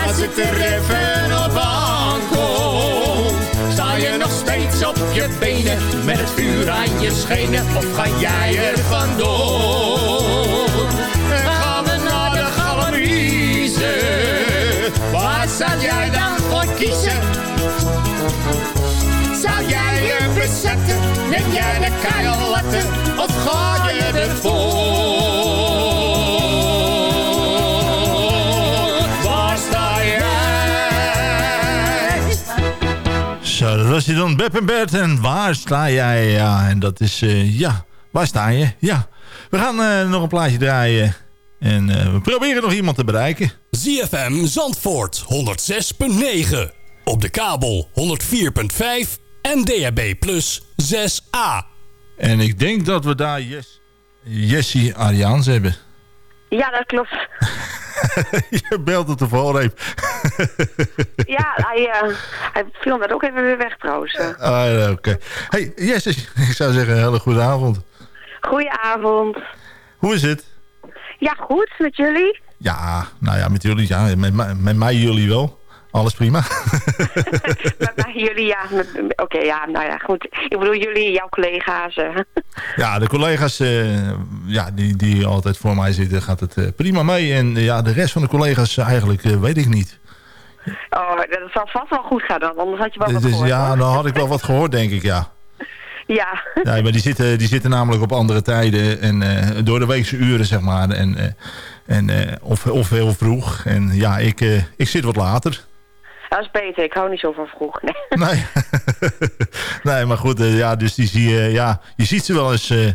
als het er even op aankomt? Sta je nog steeds op je benen met het vuur aan je schenen? Of ga jij er vandoor? Gaan we naar de galamiezen? Waar zou jij dan voor kiezen? Zou jij je bezetten? Neem jij de keiletten of ga je ervoor? Was hij dan, Beb en Bert. En waar sta jij? Ja, en dat is, eh, ja, waar sta je? Ja. We gaan eh, nog een plaatje draaien. En eh, we proberen nog iemand te bereiken. ZFM Zandvoort 106.9. Op de kabel 104.5 en DHB Plus 6A. En ik denk dat we daar Jes Jessie Ariaans hebben. Ja, dat klopt. je belt het ervoor even. Ja, hij, eh, hij viel net ook even weer weg trouwens. eh. Ah, Oké. Hey, Jesse, ik zou zeggen een hele goede avond. Goedenavond. Hoe is het? Ja, goed, met jullie? Ja, nou ja, met jullie, ja, met, met mij jullie wel. Alles prima. mij, jullie, ja. Oké, ja, nou ja, goed. Ik bedoel, jullie, jouw collega's. eh. ja, de collega's eh, ja, die, die altijd voor mij zitten, gaat het eh, prima mee. En ja, de rest van de collega's eigenlijk weet ik niet. Oh, dat zal vast wel goed gaan dan, anders had je wel wat Dus gehoord. ja, dan had ik wel wat gehoord, denk ik, ja. Ja. Ja, maar die zitten, die zitten namelijk op andere tijden en door de weekse uren, zeg maar. En, en, of, of heel vroeg. En ja, ik, ik zit wat later. Dat is beter, ik hou niet zo van vroeg. Nee. Nee, nee maar goed, eh, ja, dus die zie je, ja, je ziet ze wel eens eh,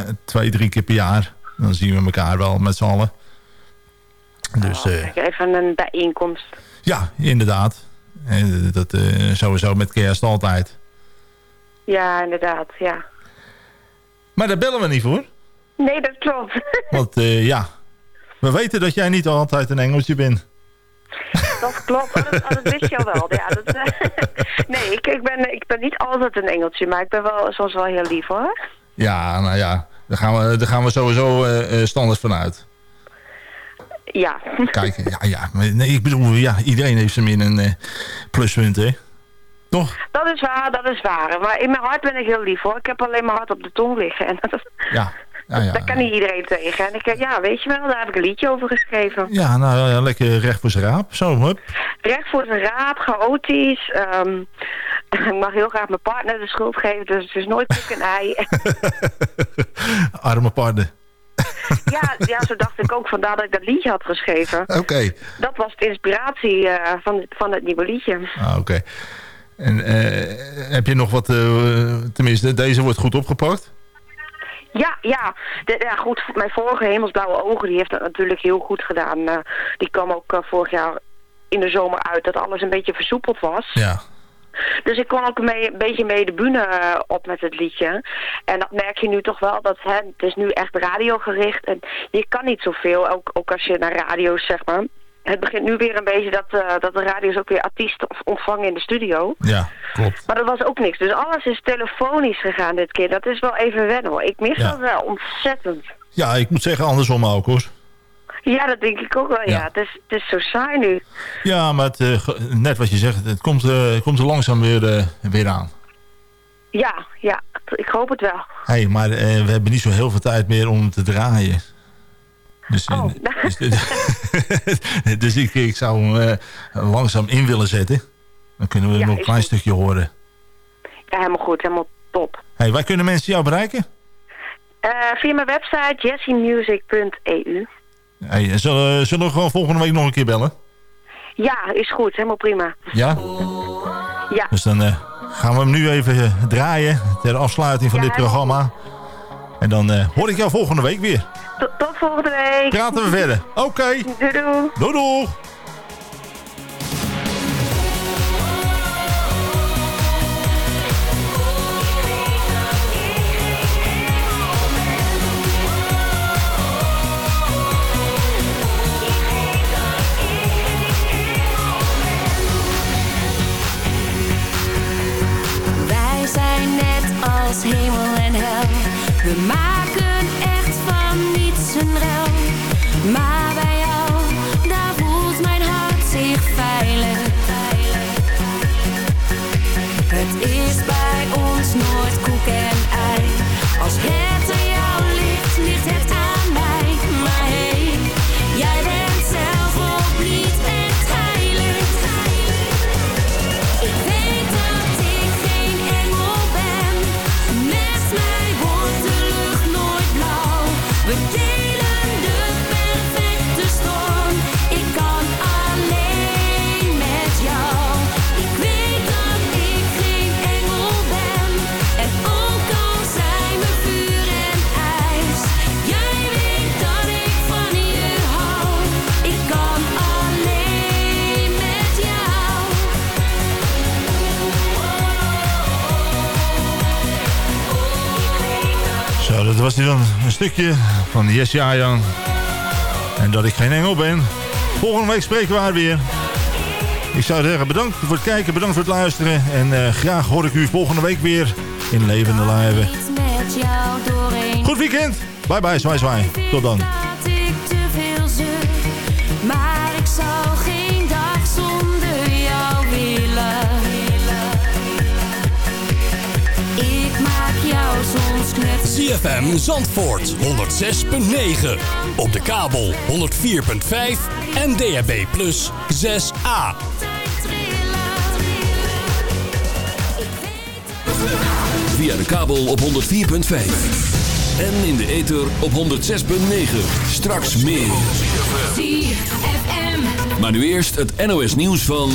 eh, twee, drie keer per jaar. Dan zien we elkaar wel met z'n allen. Dus Kijk, Even een bijeenkomst. ja, inderdaad. En dat sowieso met kerst altijd. Ja, inderdaad, ja. Maar daar bellen we niet voor. Nee, dat klopt. Want ja, we weten dat jij niet altijd een engeltje bent. Dat klopt, oh, dat, oh, dat wist je al wel. Ja, dat, eh, nee, ik, ik, ben, ik ben niet altijd een engeltje, maar ik ben wel soms wel heel lief hoor. Ja, nou ja, daar gaan we, daar gaan we sowieso eh, standaard vanuit. Ja. Kijk, ja, ja. Nee, ik bedoel, ja, iedereen heeft zijn min een pluspunt, hè? Toch? Dat is waar, dat is waar. Maar in mijn hart ben ik heel lief hoor. Ik heb alleen mijn hart op de tong liggen. En dat, Ja. Ja, ja, daar kan niet iedereen tegen. En ik, eh, ja, weet je wel, daar heb ik een liedje over geschreven. ja nou ja, lekker recht voor zijn raap. Zo, hup. Recht voor zijn raap, chaotisch. ehm, ik mag heel graag mijn partner de schuld geven, dus het is nooit koek en ei. Arme parden. ja, ja, zo dacht ik ook, vandaar dat ik dat liedje had geschreven. Oké. Dat was de inspiratie eh, van, van het nieuwe liedje. Ah, oké. En eh, heb je nog wat, tenminste, deze wordt goed opgepakt? Ja, ja. De, ja goed, mijn vorige Hemelsblauwe Ogen, die heeft dat natuurlijk heel goed gedaan. Eh, die kwam ook eh, vorig jaar in de zomer uit dat alles een beetje versoepeld was. Ja. Dus ik kwam ook mee, een beetje mee de bühne eh, op met het liedje. En dat merk je nu toch wel, dat hè, het is nu echt radiogericht. En je kan niet zoveel, ook, ook als je naar radio's zeg maar. Het begint nu weer een beetje dat, eh, dat de radio's ook weer artiesten ontvangen in de studio. Ja, klopt. Maar dat was ook niks. Dus alles is telefonisch gegaan dit keer. Dat is wel even wennen hoor. Ik mis Ja. dat wel ontzettend. Ja, ik moet zeggen andersom ook hoor. Ja, dat denk ik ook wel. Ja, Ja. Het, is, het is zo saai nu. Ja, maar het, eh, net wat je zegt, het komt, eh, komt er langzaam weer, weer aan. Ja, ja. Ik hoop het wel. Hey, maar we hebben niet zo heel veel tijd meer om te draaien. Dus, eh, Oh. dus, dus ik, ik zou hem eh, langzaam in willen zetten. Dan kunnen we Ja, nog een klein goed. stukje horen. Ja, helemaal goed. Helemaal top. Hey, waar kunnen mensen jou bereiken? Eh, via mijn website jessiemusic.eu. Hey, zullen, zullen we gewoon volgende week nog een keer bellen? Ja, is goed. Helemaal prima. Ja? Ja. Dus dan gaan we hem nu even draaien ter afsluiting van Ja, dit programma. En dan eh, hoor ik jou volgende week weer. Tot, tot volgende week. Praten we verder. Oké. Doei doei. Doei doei. Wij zijn net als hemel en hel. We maken echt van niets een rel. Maar bij was hier dan een stukje van Jesse Arjan. En dat ik geen engel ben. Volgende week spreken we haar weer. Ik zou zeggen bedankt voor het kijken, bedankt voor het luisteren. En eh, graag hoor ik u volgende week weer in levende lijven. Goed weekend. Bye bye, zwaai zwaai. Tot dan. ZFM Zandvoort 106.9. Op de kabel 104.5 en DHB Plus 6A. Via de kabel op 104.5. En in de ether op 106.9. Straks meer. ZFM. Maar nu eerst het NOS nieuws van...